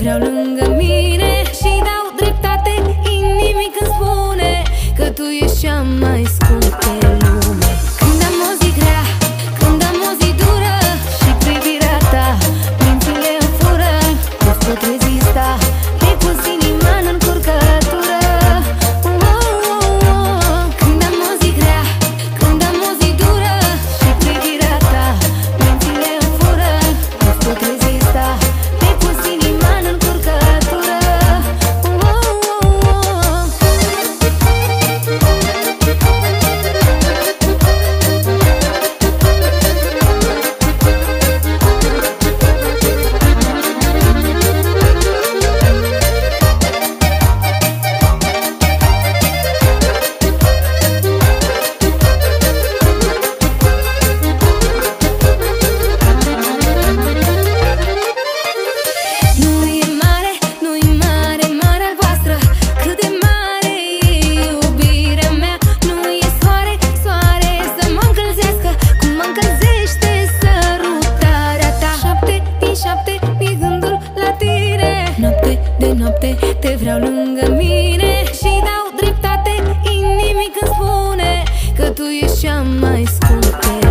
vreau te vreau lângă mine Și dau dreptate inimic când spune Că tu ești cea mai scumpă